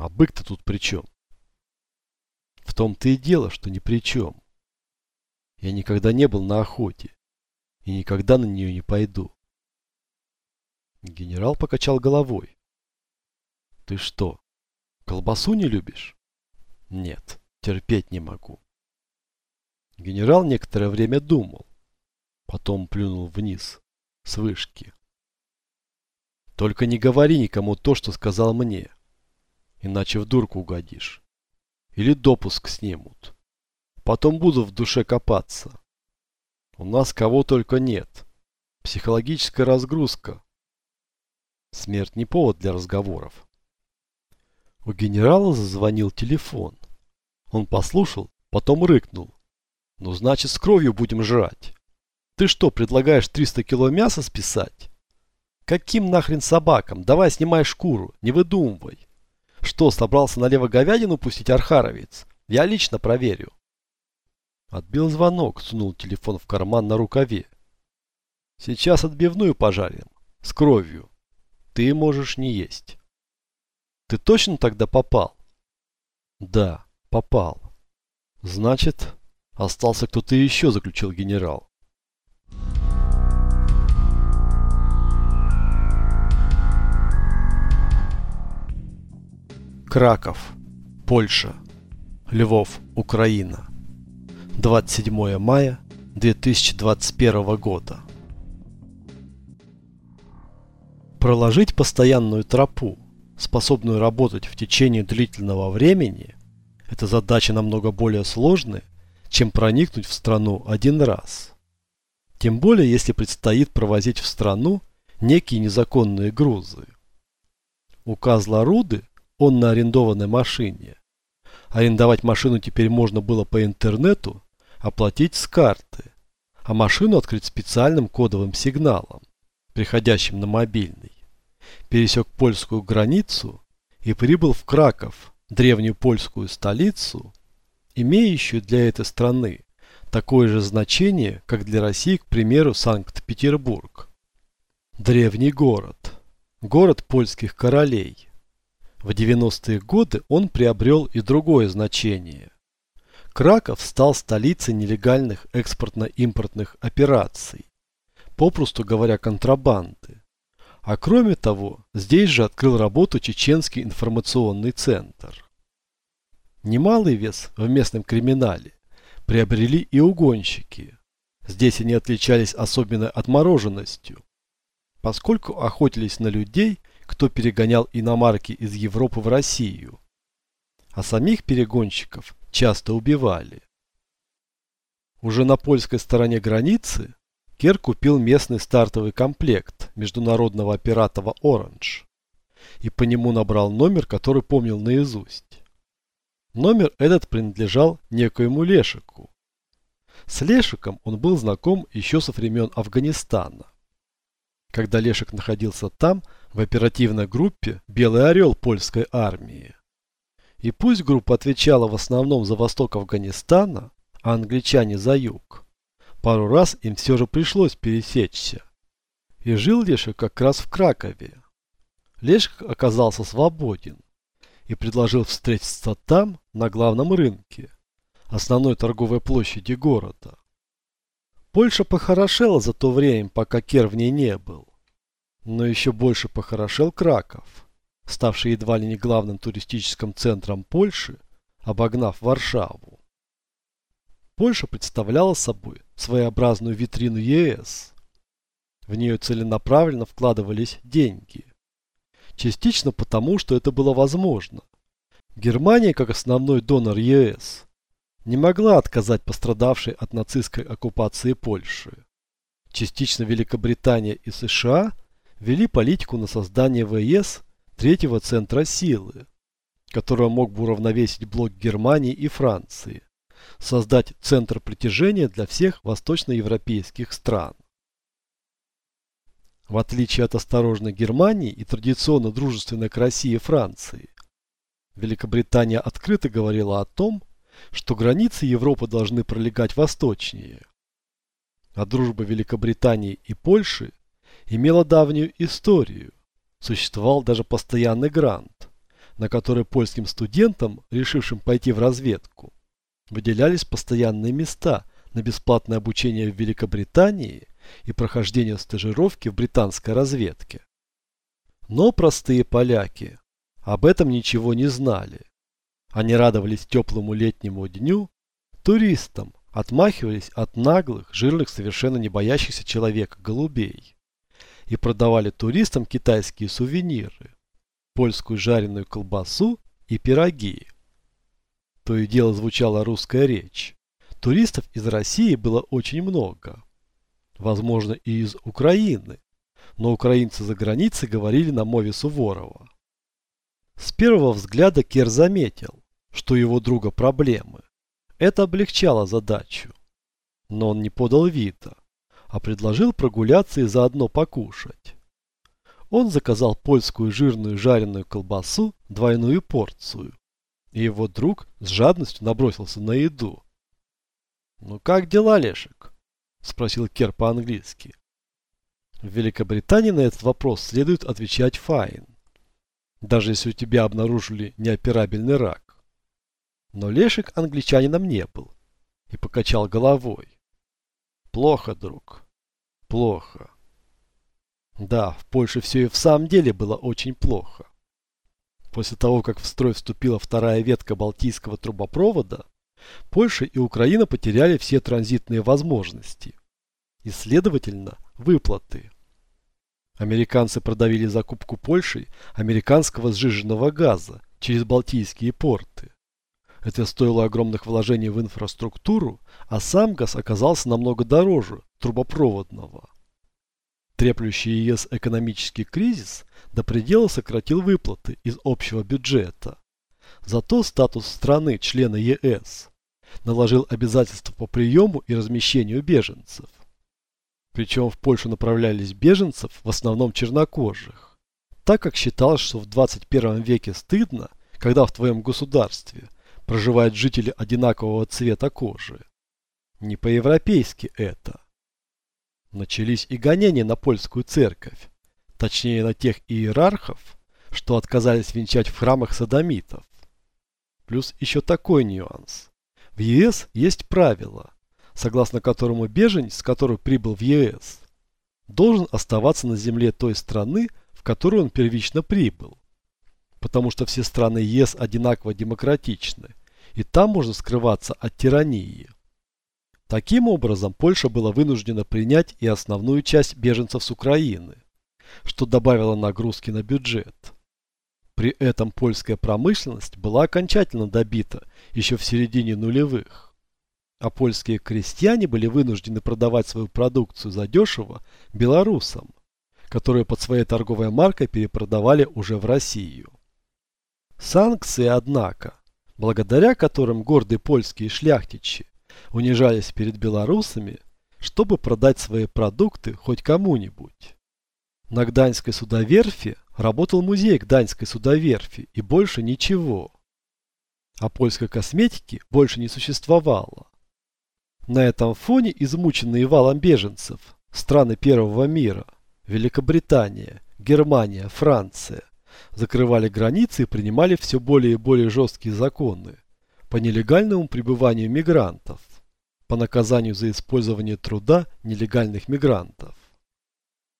А бык-то тут при чем? В том-то и дело, что ни при чем. Я никогда не был на охоте. И никогда на нее не пойду. Генерал покачал головой. Ты что, колбасу не любишь? Нет, терпеть не могу. Генерал некоторое время думал. Потом плюнул вниз, с вышки. Только не говори никому то, что сказал мне. Иначе в дурку угодишь. Или допуск снимут. Потом буду в душе копаться. У нас кого только нет. Психологическая разгрузка. Смерть не повод для разговоров. У генерала зазвонил телефон. Он послушал, потом рыкнул. Ну, значит, с кровью будем жрать. Ты что, предлагаешь 300 кило мяса списать? Каким нахрен собакам? Давай снимай шкуру, не выдумывай. Что, собрался налево говядину пустить Архаровец? Я лично проверю. Отбил звонок, сунул телефон в карман на рукаве. Сейчас отбивную пожарим. С кровью. Ты можешь не есть. Ты точно тогда попал? Да, попал. Значит, остался кто-то еще, заключил генерал. Краков, Польша, Львов, Украина. 27 мая 2021 года. Проложить постоянную тропу способную работать в течение длительного времени, это задача намного более сложная, чем проникнуть в страну один раз. Тем более, если предстоит провозить в страну некие незаконные грузы. У Казла Руды он на арендованной машине. Арендовать машину теперь можно было по интернету, оплатить с карты, а машину открыть специальным кодовым сигналом, приходящим на мобильный пересек польскую границу и прибыл в Краков, древнюю польскую столицу, имеющую для этой страны такое же значение, как для России, к примеру, Санкт-Петербург. Древний город. Город польских королей. В 90-е годы он приобрел и другое значение. Краков стал столицей нелегальных экспортно-импортных операций, попросту говоря, контрабанды. А кроме того, здесь же открыл работу Чеченский информационный центр. Немалый вес в местном криминале приобрели и угонщики. Здесь они отличались особенной отмороженностью, поскольку охотились на людей, кто перегонял иномарки из Европы в Россию. А самих перегонщиков часто убивали. Уже на польской стороне границы Кер купил местный стартовый комплект международного оператора Orange и по нему набрал номер, который помнил наизусть. Номер этот принадлежал некоему Лешику. С Лешиком он был знаком еще со времен Афганистана. Когда Лешик находился там, в оперативной группе «Белый орел» польской армии. И пусть группа отвечала в основном за восток Афганистана, а англичане за юг, Пару раз им все же пришлось пересечься. И жил Лешек как раз в Кракове. Лешек оказался свободен и предложил встретиться там, на главном рынке, основной торговой площади города. Польша похорошела за то время, пока Кер в ней не был. Но еще больше похорошел Краков, ставший едва ли не главным туристическим центром Польши, обогнав Варшаву. Польша представляла собой своеобразную витрину ЕС. В нее целенаправленно вкладывались деньги. Частично потому, что это было возможно. Германия, как основной донор ЕС, не могла отказать пострадавшей от нацистской оккупации Польши. Частично Великобритания и США вели политику на создание ВС третьего центра силы, который мог бы уравновесить блок Германии и Франции создать центр притяжения для всех восточноевропейских стран. В отличие от осторожной Германии и традиционно дружественной к России Франции, Великобритания открыто говорила о том, что границы Европы должны пролегать восточнее. А дружба Великобритании и Польши имела давнюю историю. Существовал даже постоянный грант на которой польским студентам, решившим пойти в разведку, выделялись постоянные места на бесплатное обучение в Великобритании и прохождение стажировки в британской разведке. Но простые поляки об этом ничего не знали. Они радовались теплому летнему дню, туристам, отмахивались от наглых, жирных, совершенно не боящихся человека голубей и продавали туристам китайские сувениры, польскую жареную колбасу и пироги. То и дело звучала русская речь. Туристов из России было очень много. Возможно, и из Украины. Но украинцы за границей говорили на мове Суворова. С первого взгляда Кер заметил, что его друга проблемы. Это облегчало задачу. Но он не подал вида, а предложил прогуляться и заодно покушать. Он заказал польскую жирную жареную колбасу, двойную порцию. И его друг с жадностью набросился на еду. «Ну как дела, Лешек?» – спросил Кер по-английски. В Великобритании на этот вопрос следует отвечать файн. Даже если у тебя обнаружили неоперабельный рак. Но Лешек англичанином не был и покачал головой. Плохо, друг. Плохо. Да, в Польше все и в самом деле было очень плохо. После того, как в строй вступила вторая ветка Балтийского трубопровода, Польша и Украина потеряли все транзитные возможности и, следовательно, выплаты. Американцы продавили закупку Польшей американского сжиженного газа через Балтийские порты. Это стоило огромных вложений в инфраструктуру, а сам газ оказался намного дороже трубопроводного. Треплющий ЕС экономический кризис до предела сократил выплаты из общего бюджета. Зато статус страны, члена ЕС, наложил обязательства по приему и размещению беженцев. Причем в Польшу направлялись беженцев, в основном чернокожих. Так как считалось, что в 21 веке стыдно, когда в твоем государстве проживают жители одинакового цвета кожи. Не по-европейски это. Начались и гонения на польскую церковь, точнее на тех иерархов, что отказались венчать в храмах садомитов. Плюс еще такой нюанс. В ЕС есть правило, согласно которому беженец, который прибыл в ЕС, должен оставаться на земле той страны, в которую он первично прибыл. Потому что все страны ЕС одинаково демократичны, и там можно скрываться от тирании. Таким образом, Польша была вынуждена принять и основную часть беженцев с Украины, что добавило нагрузки на бюджет. При этом польская промышленность была окончательно добита еще в середине нулевых, а польские крестьяне были вынуждены продавать свою продукцию задешево белорусам, которые под своей торговой маркой перепродавали уже в Россию. Санкции, однако, благодаря которым гордые польские шляхтичи унижались перед белорусами, чтобы продать свои продукты хоть кому-нибудь. На Гданьской судоверфи работал музей Гданьской судоверфи и больше ничего. А польской косметики больше не существовало. На этом фоне измученные валом беженцев страны первого мира, Великобритания, Германия, Франция, закрывали границы и принимали все более и более жесткие законы по нелегальному пребыванию мигрантов, по наказанию за использование труда нелегальных мигрантов.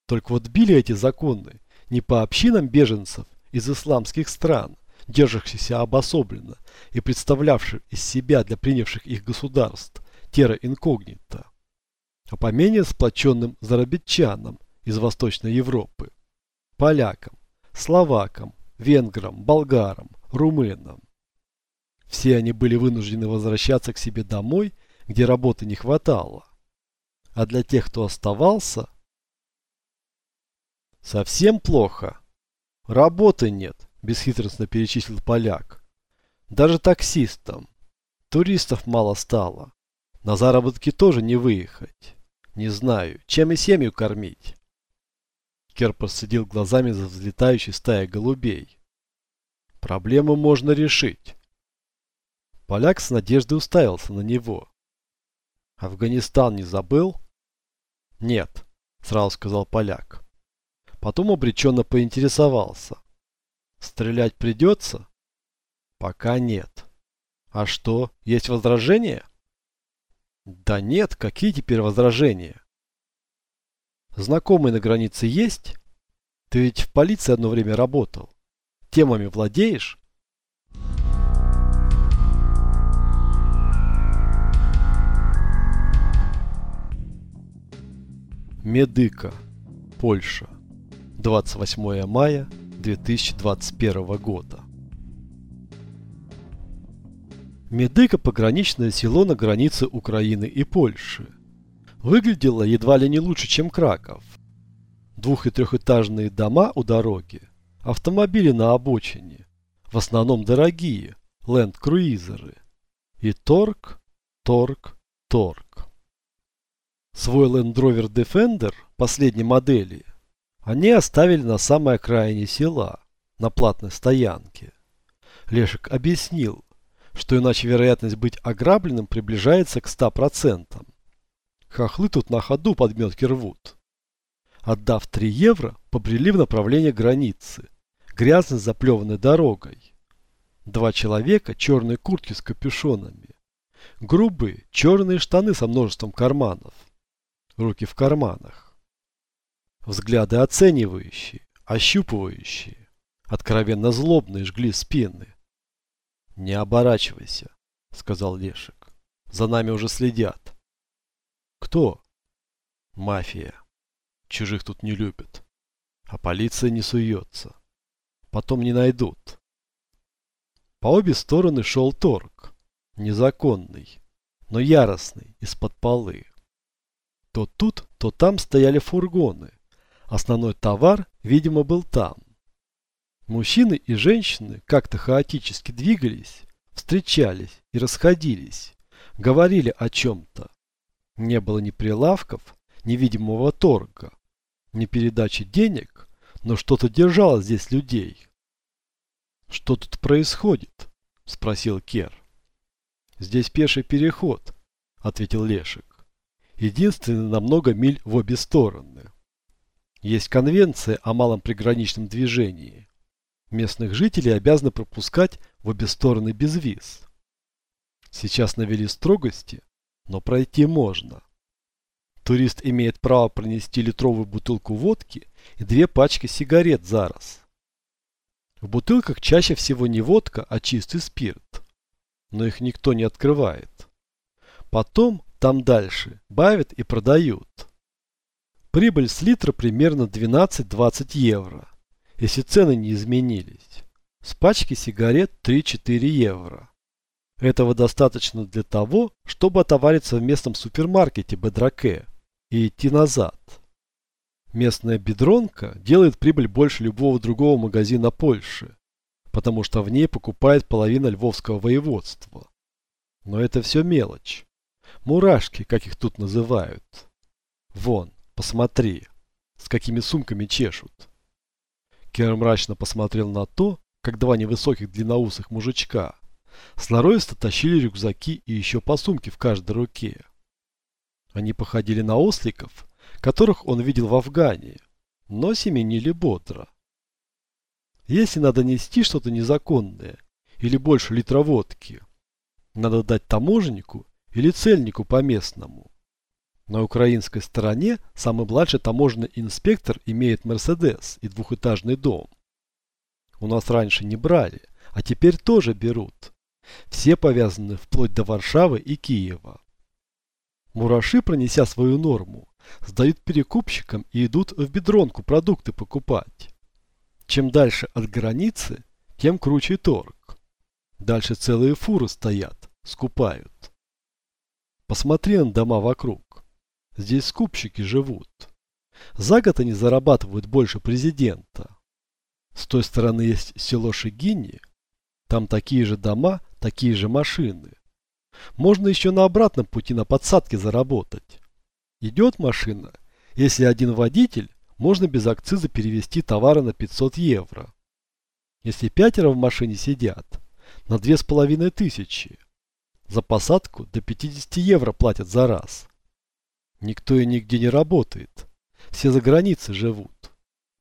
Только вот били эти законы не по общинам беженцев из исламских стран, держащихся обособленно и представлявших из себя для принявших их государств терра инкогнито, а по менее сплоченным зарабитчанам из Восточной Европы, полякам, словакам, венграм, болгарам, румынам. Все они были вынуждены возвращаться к себе домой, где работы не хватало. А для тех, кто оставался, совсем плохо. Работы нет, бесхитростно перечислил поляк. Даже таксистам. Туристов мало стало. На заработки тоже не выехать. Не знаю, чем и семью кормить. Кер посадил глазами за взлетающей стаей голубей. Проблему можно решить. Поляк с надеждой уставился на него. Афганистан не забыл? Нет, сразу сказал поляк. Потом обреченно поинтересовался. Стрелять придется? Пока нет. А что, есть возражения? Да нет, какие теперь возражения? Знакомые на границе есть? Ты ведь в полиции одно время работал. Темами владеешь? Медыка, Польша. 28 мая 2021 года. Медыка – пограничное село на границе Украины и Польши. Выглядело едва ли не лучше, чем Краков. Двух- и трехэтажные дома у дороги, автомобили на обочине, в основном дорогие, ленд-круизеры. И торг, торг, торг. Свой Land Rover Defender последней модели они оставили на самой окраине села, на платной стоянке. Лешек объяснил, что иначе вероятность быть ограбленным приближается к 100%. Хохлы тут на ходу подметки рвут. Отдав 3 евро, побрели в направлении границы, грязно заплеванной дорогой. Два человека, черные куртки с капюшонами. Грубые, черные штаны со множеством карманов. Руки в карманах. Взгляды оценивающие, ощупывающие, откровенно злобные жгли спины. «Не оборачивайся», — сказал Лешек. «За нами уже следят». «Кто?» «Мафия. Чужих тут не любят. А полиция не суется. Потом не найдут». По обе стороны шел торг. Незаконный, но яростный, из-под полы. То тут, то там стояли фургоны. Основной товар, видимо, был там. Мужчины и женщины как-то хаотически двигались, встречались и расходились, говорили о чем-то. Не было ни прилавков, ни видимого торга, ни передачи денег, но что-то держало здесь людей. «Что тут происходит?» – спросил Кер. «Здесь пеший переход», – ответил Лешек. «Единственный на много миль в обе стороны. Есть конвенция о малом приграничном движении. Местных жителей обязаны пропускать в обе стороны без виз. Сейчас навели строгости, но пройти можно. Турист имеет право пронести литровую бутылку водки и две пачки сигарет за раз. В бутылках чаще всего не водка, а чистый спирт. Но их никто не открывает. Потом, там дальше, бавят и продают. Прибыль с литра примерно 12-20 евро если цены не изменились. С пачки сигарет 3-4 евро. Этого достаточно для того, чтобы отовариться в местном супермаркете Бедраке и идти назад. Местная бедронка делает прибыль больше любого другого магазина Польши, потому что в ней покупает половина львовского воеводства. Но это все мелочь. Мурашки, как их тут называют. Вон, посмотри, с какими сумками чешут. Кер мрачно посмотрел на то, как два невысоких длинноусых мужичка сноровисто тащили рюкзаки и еще по сумке в каждой руке. Они походили на осликов, которых он видел в Афгане, но семенили бодро. Если надо нести что-то незаконное или больше литра водки, надо дать таможеннику или цельнику по местному. На украинской стороне самый младший таможенный инспектор имеет Мерседес и двухэтажный дом. У нас раньше не брали, а теперь тоже берут. Все повязаны вплоть до Варшавы и Киева. Мураши, пронеся свою норму, сдают перекупщикам и идут в бедронку продукты покупать. Чем дальше от границы, тем круче торг. Дальше целые фуры стоят, скупают. Посмотри на дома вокруг. Здесь скупщики живут. За год они зарабатывают больше президента. С той стороны есть село Шигини. Там такие же дома, такие же машины. Можно еще на обратном пути на подсадке заработать. Идет машина. Если один водитель, можно без акциза перевести товары на 500 евро. Если пятеро в машине сидят, на две с половиной тысячи. За посадку до 50 евро платят за раз. Никто и нигде не работает. Все за границей живут.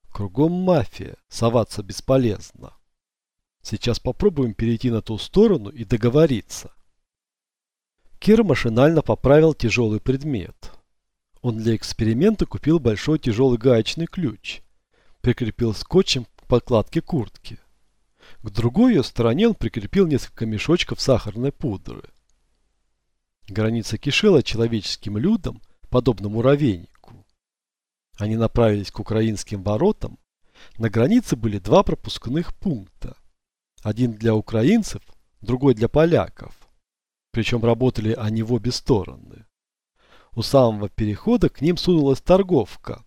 Кругом мафия, соваться бесполезно. Сейчас попробуем перейти на ту сторону и договориться. Кир машинально поправил тяжелый предмет. Он для эксперимента купил большой тяжелый гаечный ключ, прикрепил скотчем к подкладке куртки. К другой ее стороне он прикрепил несколько мешочков сахарной пудры. Граница кишела человеческим людом, подобно муравейнику. Они направились к украинским воротам. На границе были два пропускных пункта. Один для украинцев, другой для поляков. Причем работали они в обе стороны. У самого перехода к ним сунулась торговка.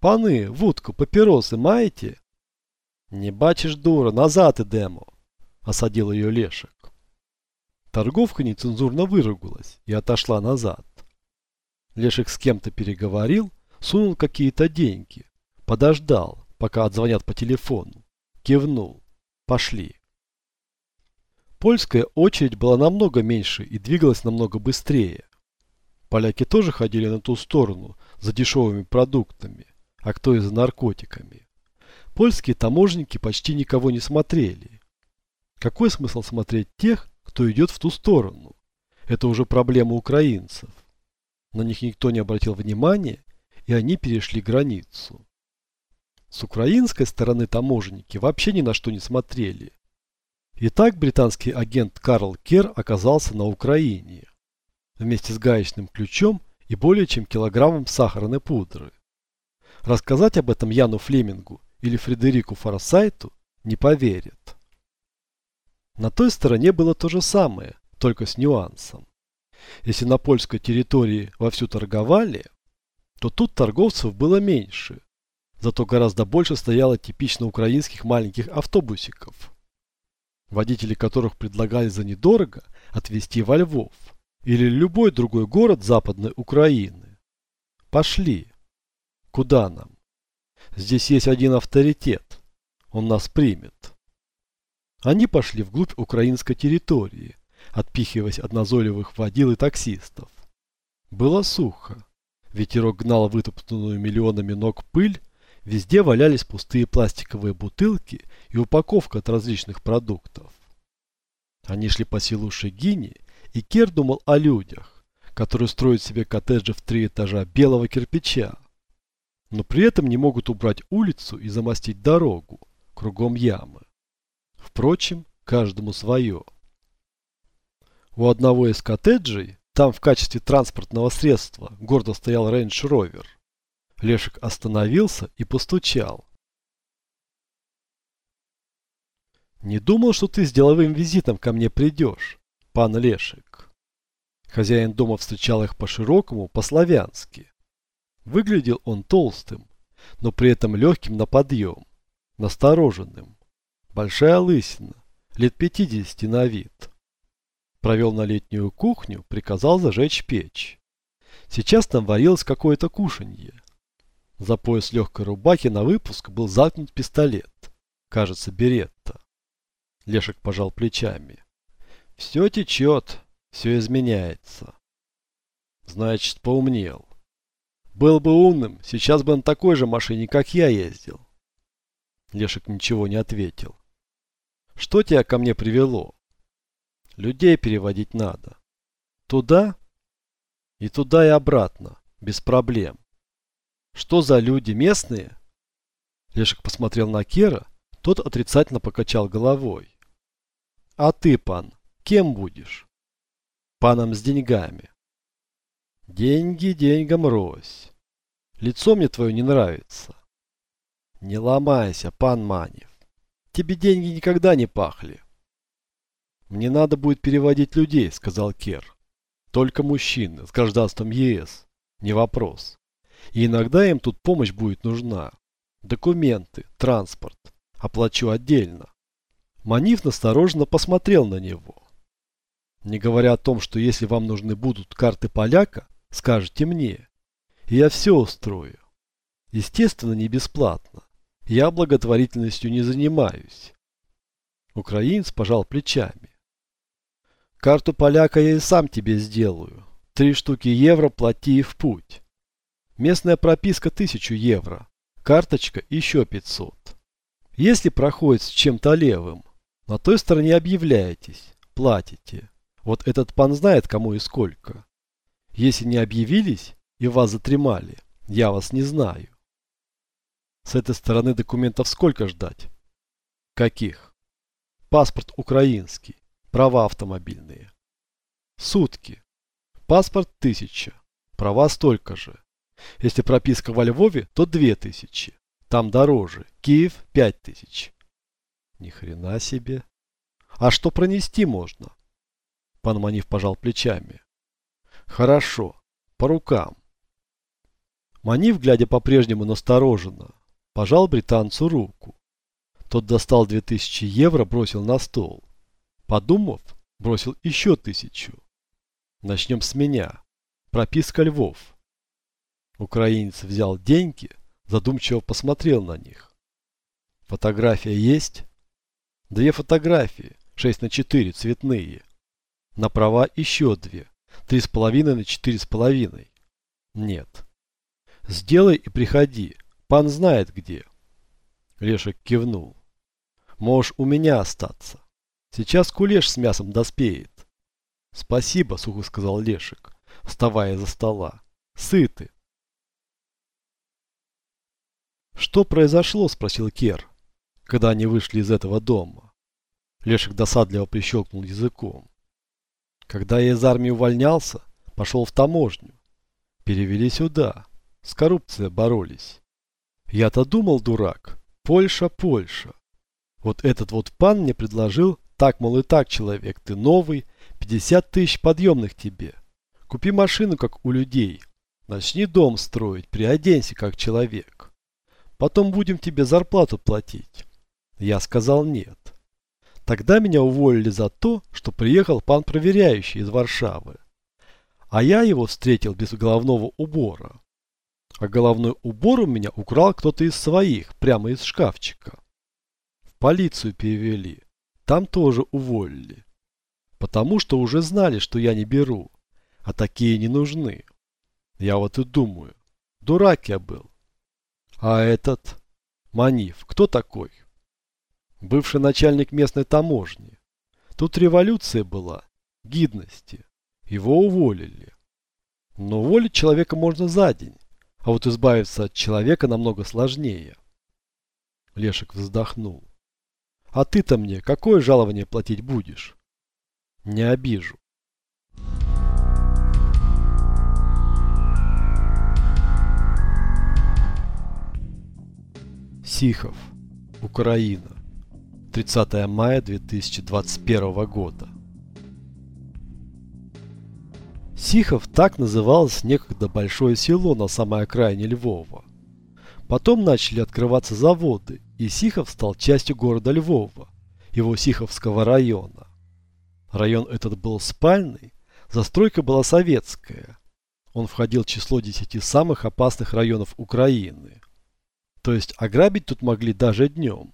«Паны, вудку, папиросы маете?» «Не бачишь, дура, назад идемо!» – осадил ее Лешек. Торговка нецензурно выругалась и отошла назад. Лешек с кем-то переговорил, сунул какие-то деньги, подождал, пока отзвонят по телефону, кивнул. Пошли. Польская очередь была намного меньше и двигалась намного быстрее. Поляки тоже ходили на ту сторону за дешевыми продуктами, а кто и за наркотиками. Польские таможенники почти никого не смотрели. Какой смысл смотреть тех, кто идет в ту сторону? Это уже проблема украинцев. На них никто не обратил внимания, и они перешли границу. С украинской стороны таможенники вообще ни на что не смотрели. Итак, британский агент Карл Кер оказался на Украине. Вместе с гаечным ключом и более чем килограммом сахарной пудры. Рассказать об этом Яну Флемингу или Фредерику Форсайту не поверят. На той стороне было то же самое, только с нюансом. Если на польской территории вовсю торговали, то тут торговцев было меньше, зато гораздо больше стояло типично украинских маленьких автобусиков водители которых предлагали за недорого отвезти во Львов или любой другой город Западной Украины. Пошли. Куда нам? Здесь есть один авторитет. Он нас примет. Они пошли вглубь украинской территории, отпихиваясь от назойливых водил и таксистов. Было сухо. Ветерок гнал вытоптанную миллионами ног пыль, везде валялись пустые пластиковые бутылки и упаковка от различных продуктов. Они шли по селу Шегини, и Кер думал о людях, которые строят себе коттеджи в три этажа белого кирпича, но при этом не могут убрать улицу и замостить дорогу, кругом ямы. Впрочем, каждому свое. У одного из коттеджей, там в качестве транспортного средства, гордо стоял Range Rover. Лешек остановился и постучал. Не думал, что ты с деловым визитом ко мне придешь, пан Лешек. Хозяин дома встречал их по-широкому, по-славянски. Выглядел он толстым, но при этом легким на подъем, настороженным. Большая лысина, лет 50 на вид. Провел на летнюю кухню, приказал зажечь печь. Сейчас там варилось какое-то кушанье. За пояс легкой рубахи на выпуск был заткнут пистолет. Кажется, беретта. Лешек пожал плечами. Все течет, все изменяется. Значит, поумнел. Был бы умным, сейчас бы на такой же машине, как я ездил. Лешек ничего не ответил. Что тебя ко мне привело? Людей переводить надо. Туда? И туда, и обратно. Без проблем. Что за люди? Местные? Лешек посмотрел на Кера, тот отрицательно покачал головой. А ты, пан, кем будешь? Паном с деньгами. Деньги деньгам рось. Лицо мне твое не нравится. Не ломайся, пан Манев. Тебе деньги никогда не пахли. Мне надо будет переводить людей, сказал Кер. Только мужчины с гражданством ЕС. Не вопрос. И иногда им тут помощь будет нужна. Документы, транспорт. Оплачу отдельно. Маниф настороженно посмотрел на него. Не говоря о том, что если вам нужны будут карты поляка, скажите мне. И я все устрою. Естественно, не бесплатно. Я благотворительностью не занимаюсь. Украинец пожал плечами. Карту поляка я и сам тебе сделаю. Три штуки евро плати и в путь. Местная прописка тысячу евро. Карточка еще 500. Если проходит с чем-то левым, На той стороне объявляетесь, платите. Вот этот пан знает, кому и сколько. Если не объявились и вас затремали, я вас не знаю. С этой стороны документов сколько ждать? Каких? Паспорт украинский, права автомобильные. Сутки. Паспорт тысяча, права столько же. Если прописка во Львове, то две тысячи. Там дороже. Киев пять тысяч. Ни хрена себе. А что пронести можно? Пан Манив пожал плечами. Хорошо, по рукам. Манив, глядя по-прежнему настороженно, пожал британцу руку. Тот достал две тысячи евро, бросил на стол. Подумав, бросил еще тысячу. Начнем с меня. Прописка Львов. Украинец взял деньги, задумчиво посмотрел на них. Фотография есть? Две фотографии, 6 на 4, цветные. На права еще две, три с половиной на четыре с половиной. Нет. Сделай и приходи, пан знает где. Лешек кивнул. Можешь у меня остаться. Сейчас кулеш с мясом доспеет. Спасибо, сухо сказал Лешек, вставая за стола. Сыты. Что произошло, спросил Кер, когда они вышли из этого дома. Лешек досадливо прищелкнул языком. Когда я из армии увольнялся, пошел в таможню. Перевели сюда. С коррупцией боролись. Я-то думал, дурак, Польша, Польша. Вот этот вот пан мне предложил, так, мол, и так, человек, ты новый, 50 тысяч подъемных тебе. Купи машину, как у людей. Начни дом строить, приоденься, как человек. Потом будем тебе зарплату платить. Я сказал нет. Тогда меня уволили за то, что приехал пан проверяющий из Варшавы. А я его встретил без головного убора. А головной убор у меня украл кто-то из своих, прямо из шкафчика. В полицию перевели. Там тоже уволили. Потому что уже знали, что я не беру. А такие не нужны. Я вот и думаю. Дурак я был. А этот... Манив, кто такой? Бывший начальник местной таможни. Тут революция была. Гидности. Его уволили. Но уволить человека можно за день. А вот избавиться от человека намного сложнее. Лешек вздохнул. А ты-то мне какое жалование платить будешь? Не обижу. Сихов, Украина. 30 мая 2021 года. Сихов так называлось некогда большое село на самой окраине Львова. Потом начали открываться заводы, и Сихов стал частью города Львова, его Сиховского района. Район этот был спальный, застройка была советская. Он входил в число 10 самых опасных районов Украины. То есть ограбить тут могли даже днем.